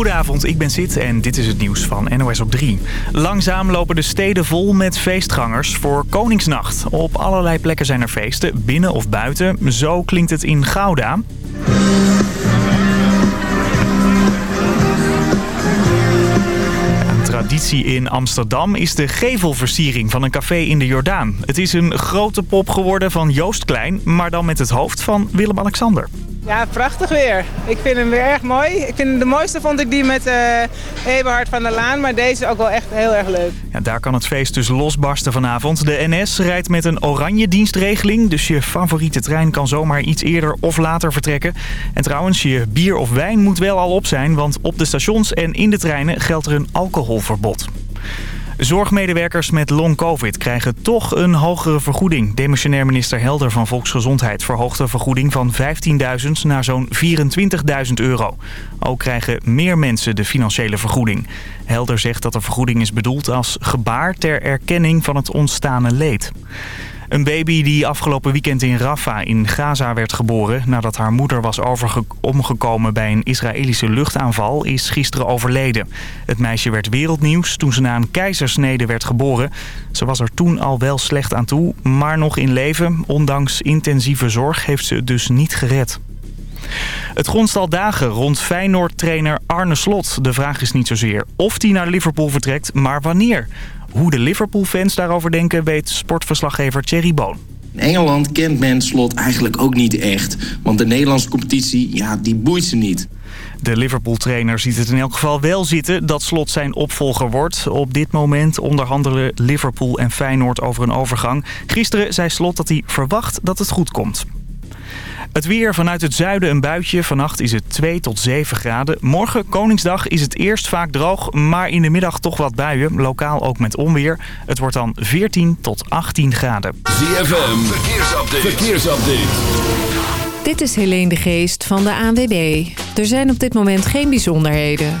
Goedenavond, ik ben Sid en dit is het nieuws van NOS op 3. Langzaam lopen de steden vol met feestgangers voor Koningsnacht. Op allerlei plekken zijn er feesten, binnen of buiten. Zo klinkt het in Gouda. traditie in Amsterdam is de gevelversiering van een café in de Jordaan. Het is een grote pop geworden van Joost Klein, maar dan met het hoofd van Willem-Alexander. Ja, prachtig weer. Ik vind hem weer erg mooi. Ik vind de mooiste vond ik die met uh, Eberhard van der Laan, maar deze ook wel echt heel erg leuk. Ja, daar kan het feest dus losbarsten vanavond. De NS rijdt met een oranje dienstregeling, dus je favoriete trein kan zomaar iets eerder of later vertrekken. En trouwens, je bier of wijn moet wel al op zijn, want op de stations en in de treinen geldt er een alcoholverbod. Zorgmedewerkers met long-covid krijgen toch een hogere vergoeding. Demissionair minister Helder van Volksgezondheid verhoogt de vergoeding van 15.000 naar zo'n 24.000 euro. Ook krijgen meer mensen de financiële vergoeding. Helder zegt dat de vergoeding is bedoeld als gebaar ter erkenning van het ontstane leed. Een baby die afgelopen weekend in Rafah in Gaza werd geboren... nadat haar moeder was omgekomen bij een Israëlische luchtaanval... is gisteren overleden. Het meisje werd wereldnieuws toen ze na een keizersnede werd geboren. Ze was er toen al wel slecht aan toe, maar nog in leven. Ondanks intensieve zorg heeft ze het dus niet gered. Het gonst al dagen rond Feyenoord-trainer Arne Slot. De vraag is niet zozeer of hij naar Liverpool vertrekt, maar wanneer. Hoe de Liverpool-fans daarover denken weet sportverslaggever Thierry Boon. In Engeland kent men Slot eigenlijk ook niet echt. Want de Nederlandse competitie, ja, die boeit ze niet. De Liverpool-trainer ziet het in elk geval wel zitten dat Slot zijn opvolger wordt. Op dit moment onderhandelen Liverpool en Feyenoord over een overgang. Gisteren zei Slot dat hij verwacht dat het goed komt. Het weer vanuit het zuiden een buitje. Vannacht is het 2 tot 7 graden. Morgen, Koningsdag, is het eerst vaak droog, maar in de middag toch wat buien. Lokaal ook met onweer. Het wordt dan 14 tot 18 graden. ZFM, verkeersupdate. verkeersupdate. Dit is Helene de Geest van de ANWB. Er zijn op dit moment geen bijzonderheden.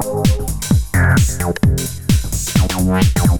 Thank you.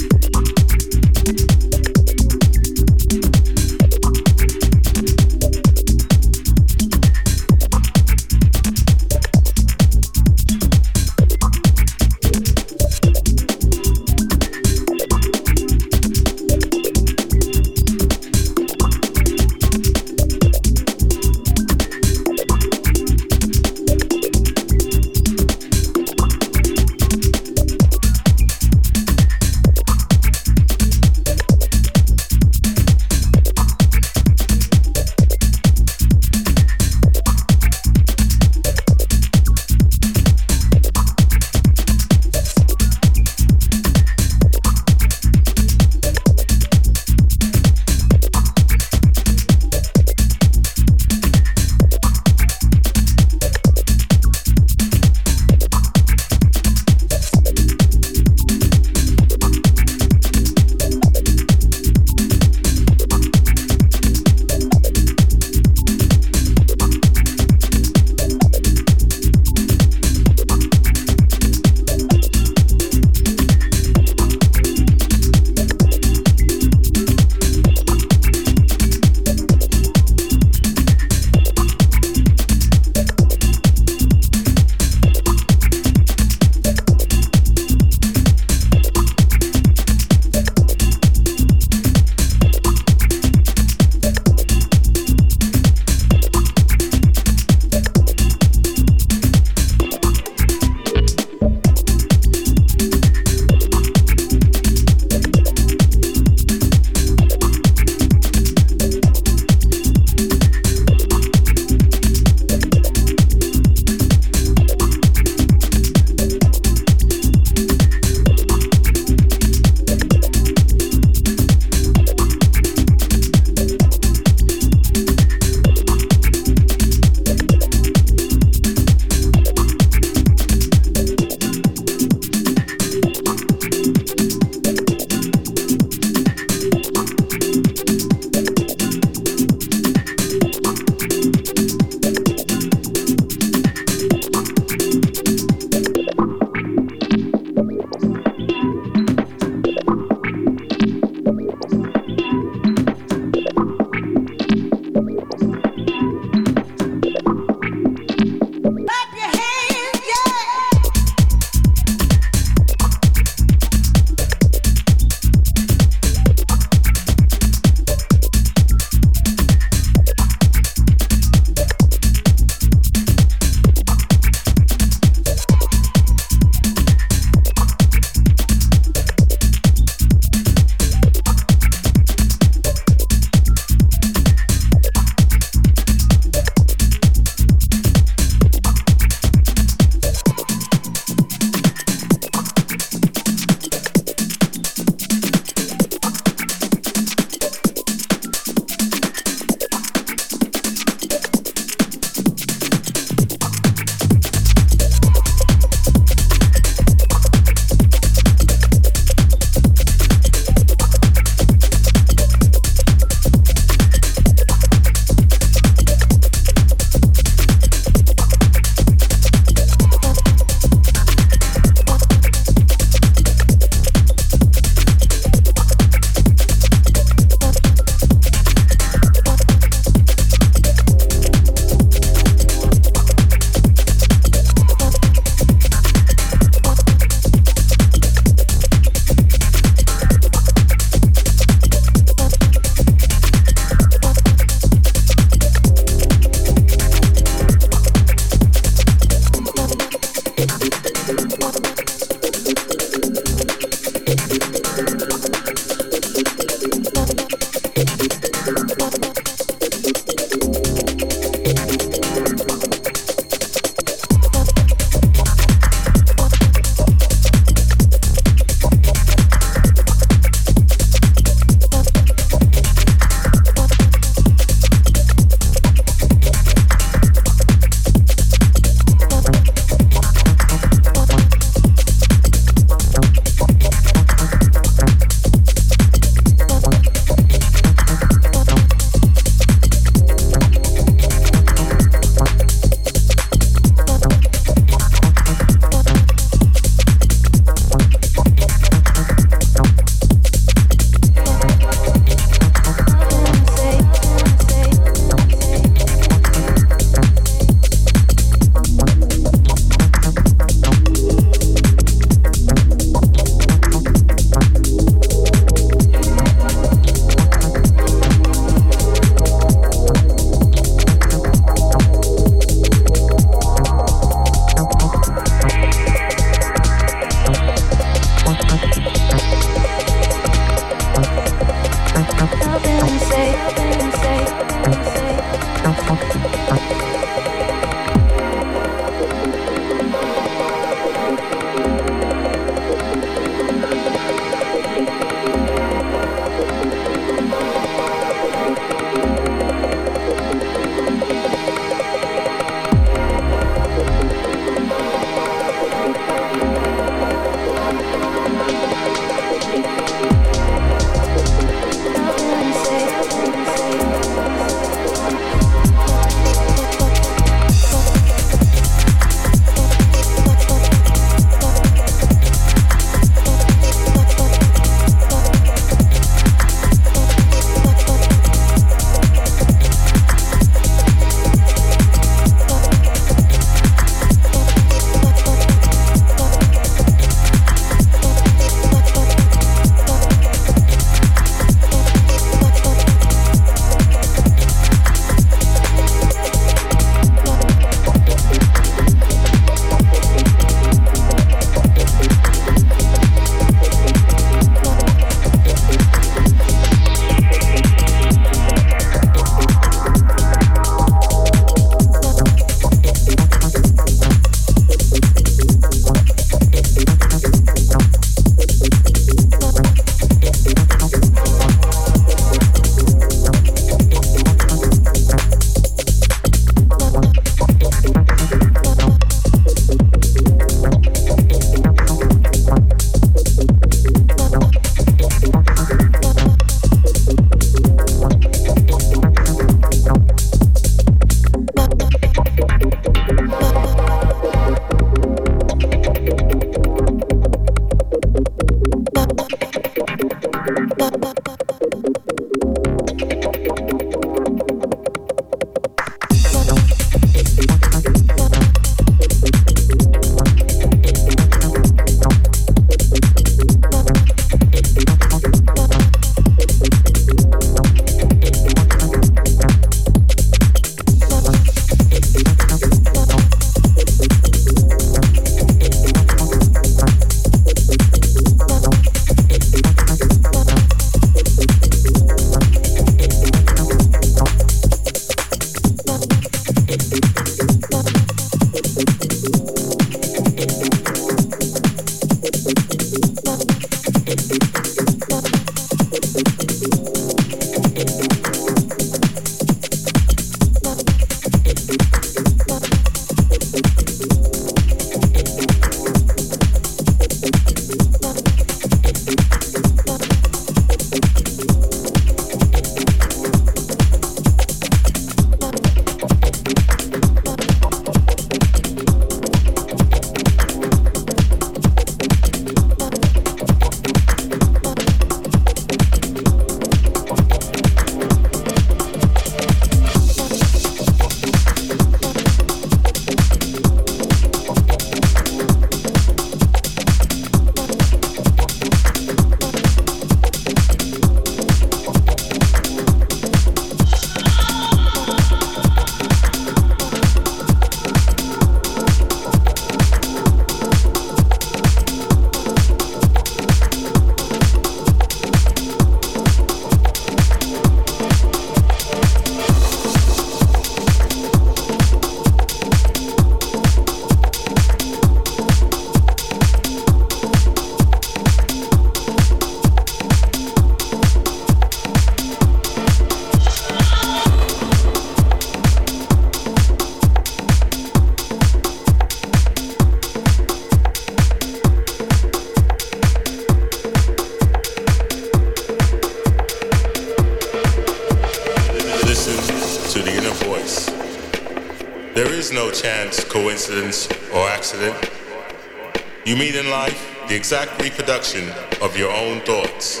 The exact reproduction of your own thoughts.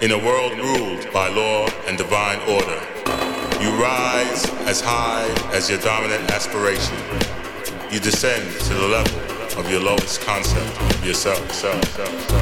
In a world ruled by law and divine order, you rise as high as your dominant aspiration. You descend to the level of your lowest concept of yourself. Self, self, self,